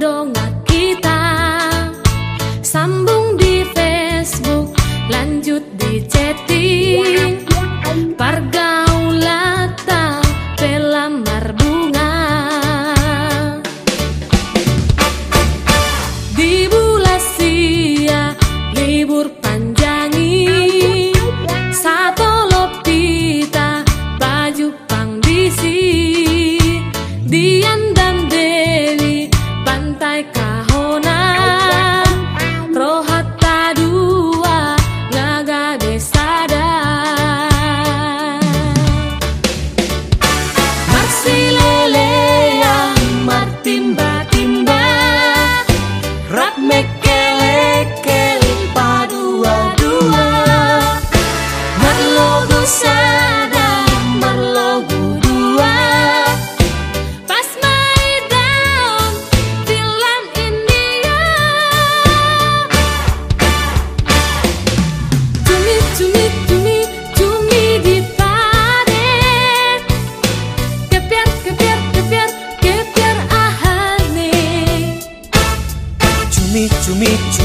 đô ngài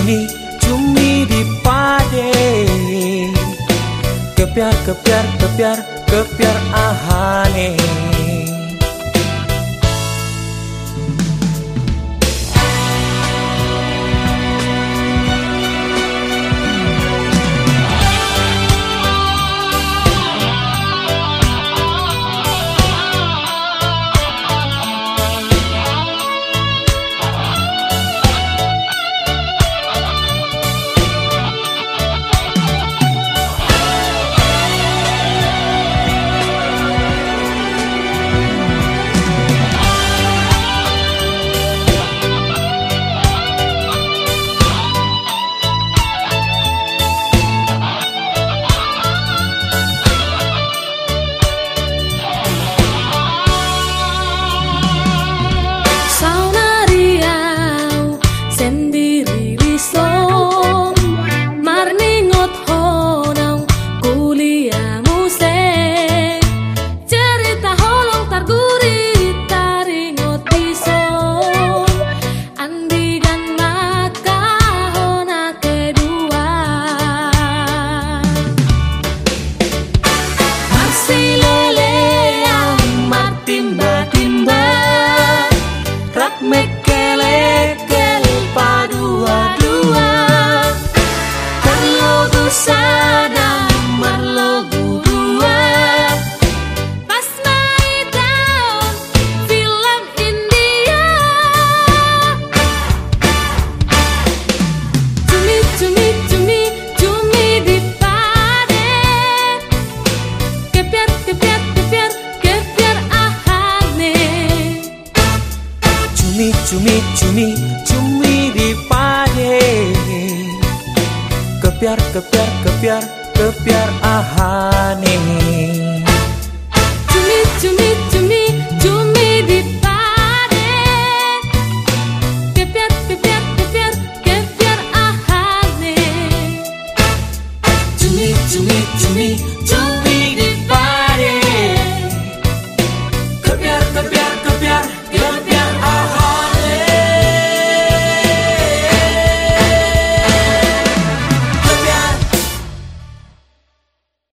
cumi cumi cumi di pade. Kepiar kepiar kepiar kepiar ahane cumi kepiar kepiar kepiar kepiar ahane cumi cumi cumi cumi di pade kepiar kepiar kepiar kepiar ahane cumi cumi cumi cumi